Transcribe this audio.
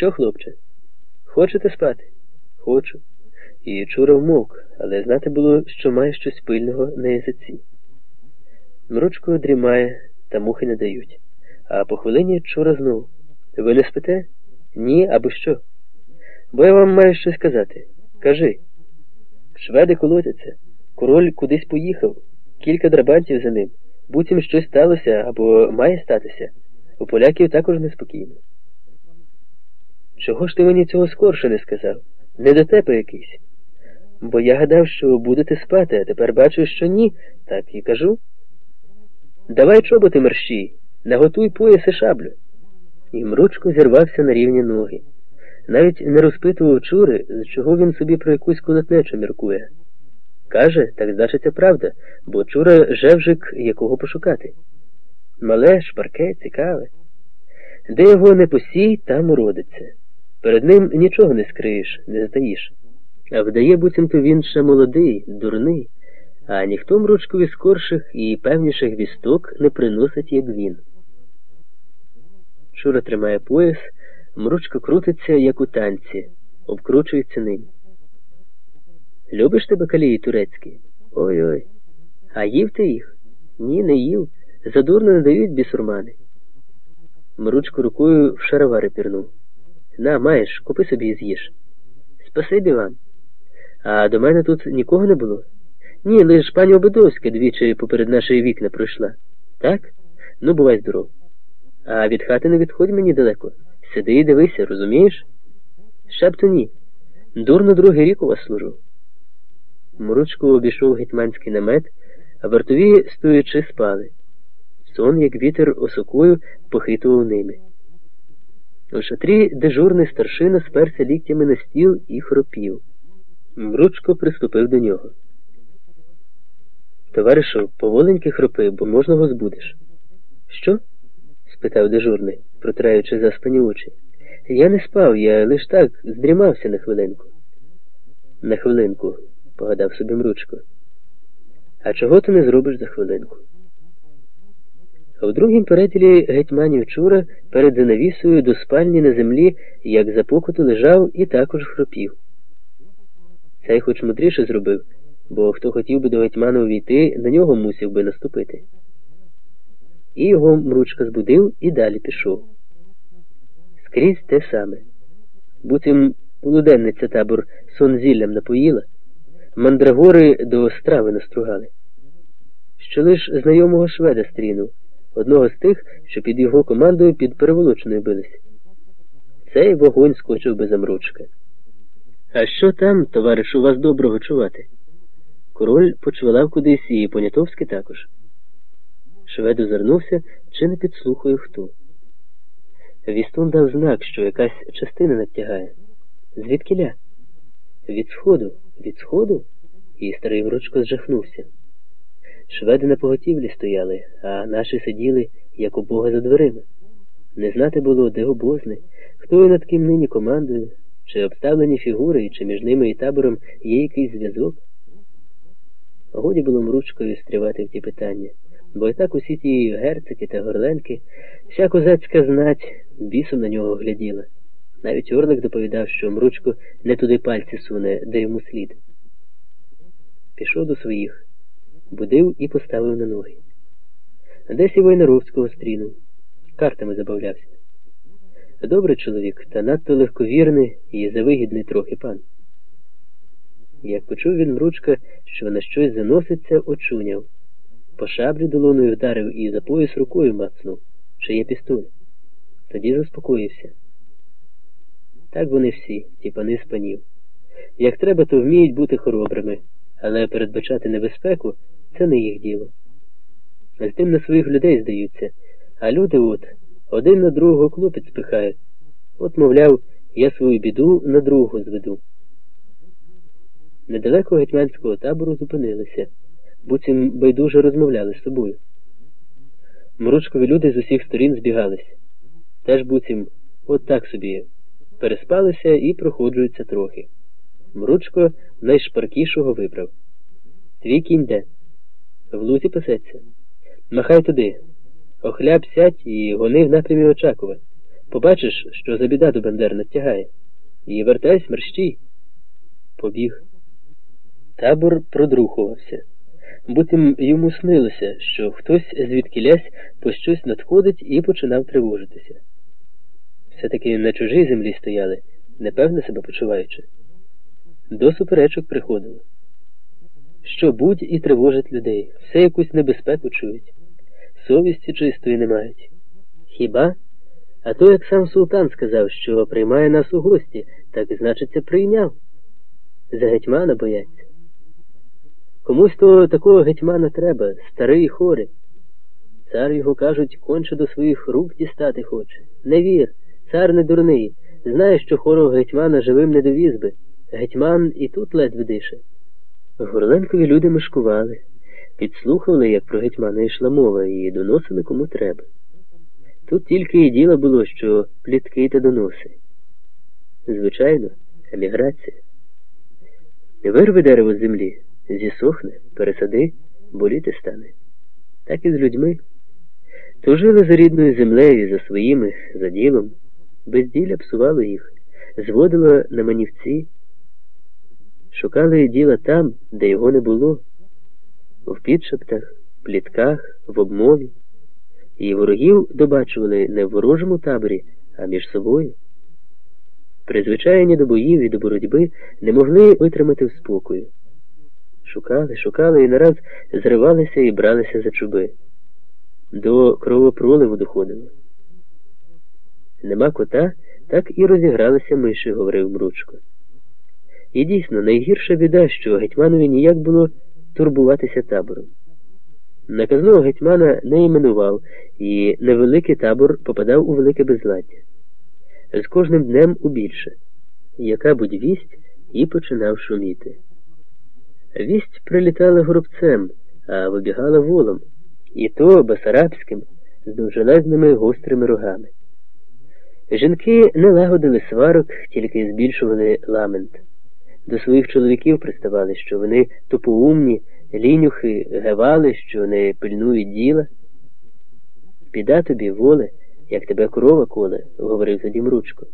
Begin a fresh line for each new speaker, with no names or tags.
Що, хлопче? Хочете спати? Хочу. І Чура вмовк, але знати було, що має щось пильного на язиці. Мручко дрімає, та мухи не дають. А по хвилині Чура знов. Ви не спите? Ні, або що? Бо я вам маю щось сказати. Кажи. Шведи колотяться. Король кудись поїхав, кілька драбанців за ним. Буцім щось сталося або має статися. У поляків також неспокійно. Чого ж ти мені цього скорше не сказав? Не до тебе якийсь. Бо я гадав, що будете спати, а тепер бачу, що ні, так і кажу. Давай чоботи мерщій, наготуй пояс і шаблю. І мручко зірвався на рівні ноги. Навіть не розпитував чури, з чого він собі про якусь колотнечу міркує. Каже, так значиться правда, бо чура жевжик якого пошукати. Мале, шпарке, цікаве. Де його не посій, там уродиться. Перед ним нічого не скриєш, не здаєш. А вдає, буцімто він ще молодий, дурний, а ніхто мручкові скорших і певніших вісток не приносить, як він. Чура тримає пояс, мручко крутиться, як у танці, обкручується ним. Любиш тебе калії турецькі? Ой-ой. А їв ти їх? Ні, не їв. Задурно не дають бісурмани. Мручко рукою в шаровари пірнув. На, маєш, купи собі і з'їж. Спасибі вам. А до мене тут нікого не було? Ні, лиш пані Обидовська двічі поперед нашої вікна пройшла. Так? Ну, бувай здоров. А від хати не відходь мені далеко. Сиди і дивися, розумієш? Шебто ні. Дурно другий рік у вас служу. Мручко обійшов гетьманський намет, а вартові, стоячи, спали. Сон, як вітер осокою, похитував ними. У шатрі дежурний старшина сперся ліктями на стіл і хропів. Мручко приступив до нього. Товаришу, поволеньки хропи, бо можна го збудеш. Що? спитав дежурний, протираючи заспані очі. Я не спав, я лиш так здрімався на хвилинку. На хвилинку, погадав собі Мручко. А чого ти не зробиш за хвилинку? А в другім переділі гетьманів Чура перед занавісою до спальні на землі, як за покуту лежав і також хропів. Цей хоч мудріше зробив, бо хто хотів би до гетьмана увійти, на нього мусив би наступити. І його мручка збудив і далі пішов. Скрізь те саме. Буцім полуденниця табор сон зіллям напоїла, мандрагори до страви настругали. Що лиш знайомого шведа стрінув, одного з тих, що під його командою під переволоченою бились. Цей вогонь скочив без замручка. А що там, товариш, у вас доброго чувати? Король почвалав кудись і Понятовський також. Швед озирнувся, чи не підслухає хто. Вістун дав знак, що якась частина надтягає. Звідкиля? Від сходу, від сходу? І старий вручко зжахнувся. Шведи на поготівлі стояли, а наші сиділи, як у бога за дверима. Не знати було, де обозни, хто і над ким нині командує, чи обставлені фігури, чи між ними і табором є якийсь зв'язок. Годі було мручкою стрівати в ті питання, бо і так усі ті герцики та горленки, вся козацька знать бісом на нього гляділа. Навіть Орлик доповідав, що мручко не туди пальці суне, де йому слід. Пішов до своїх, будив і поставив на ноги. Десь і Войнаровського стрінув, картами забавлявся. Добрий чоловік, та надто легковірний і завигідний трохи пан. Як почув він мручка, що на щось заноситься, очуняв. По шаблі долоною вдарив і за пояс рукою мацнув, що є пістоль. Тоді заспокоївся. Так вони всі, ті пани з панів. Як треба, то вміють бути хоробрими, але передбачати небезпеку це не їх діло. З тим на своїх людей здаються, а люди от один на другого клопець спихають. От, мовляв, я свою біду на другого зведу. Недалеко гетьманського табору зупинилися, буцім байдуже розмовляли з собою. Мручкові люди з усіх сторін збігались. Теж буцім от так собі переспалися і проходжуються трохи. Мручко найшпаркішого вибрав. Твій кінь де? В лузі пасеться. Махай туди. Охляб сядь і гони в напрямі Очакова. Побачиш, що за біда до Бендер надтягає. І вертайся мерщій. Побіг. Табор продрухувався. Буцім йому снилося, що хтось звідкілясь по щось надходить і починав тривожитися. Все-таки на чужій землі стояли, непевно себе почуваючи. До суперечок приходило. Що будь і тривожить людей, все якусь небезпеку чують, совісті чистої не мають. Хіба? А то, як сам султан сказав, що приймає нас у гості, так і значиться прийняв. За гетьмана бояться. Комусь то такого гетьмана треба, старий і хорий. Цар його, кажуть, конче до своїх рук дістати хоче. Не вір, цар не дурний, знає, що хорого гетьмана живим не довіз би. Гетьман і тут ледве дише. Горленкові люди мешкували, підслухали, як про гетьмана йшла мова, і доносили кому треба. Тут тільки і діло було, що плітки та доноси. Звичайно, еміграція. Вирви дерево з землі, зісохне, пересади, боліти стане. Так і з людьми. То жили за рідною землею, за своїми, за ділом, безділля псувало їх, зводило на манівці, шукали діла там, де його не було, в підшептах, плітках, в обмові, і ворогів добачували не в ворожому таборі, а між собою. Призвичайні до боїв і до боротьби не могли витримати в спокою. Шукали, шукали і нараз зривалися і бралися за чуби. До кровопроливу доходило. Нема кота, так і розігралися миші, говорив Мручко. І дійсно, найгірша біда, що гетьманові ніяк було турбуватися табором. Наказного гетьмана не іменував, і невеликий табор попадав у велике безладдя. З кожним днем у більше. Яка будь вість і починав шуміти. Вість прилітала горобцем, а вибігала волом, і то басарабським, з довжелезними гострими рогами. Жінки не лагодили сварок, тільки збільшували ламент. До своїх чоловіків приставали, що вони тупоумні, лінюхи, гевали, що не пильнують діла. Піда тобі, воле, як тебе корова коле, говорив тоді Мручко.